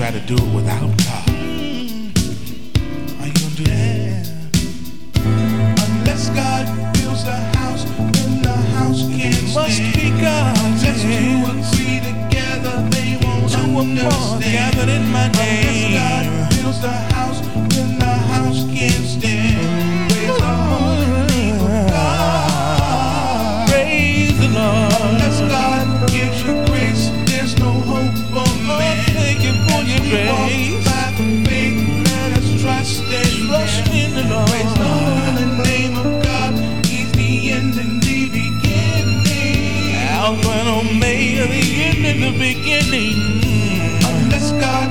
try to do it without God. Are you gonna do that? Unless God builds a house, then the house can't it must stand. be God. Unless two or three together, they won't two understand. More gathered in my name. grace. By faith, the the name of God. He's the end and the beginning. The end and the beginning. Unless God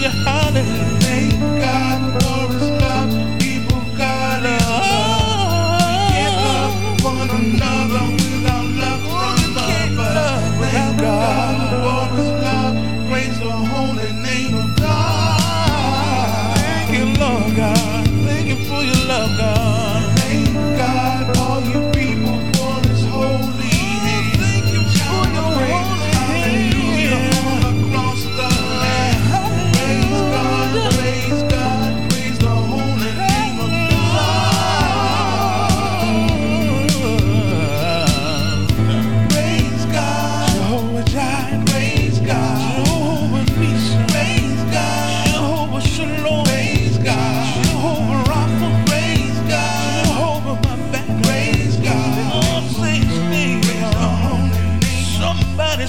Yeah.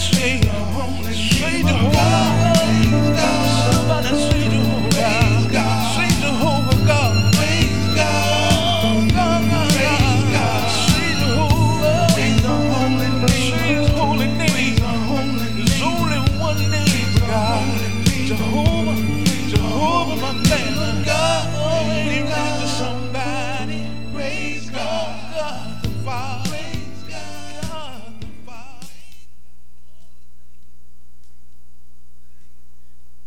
me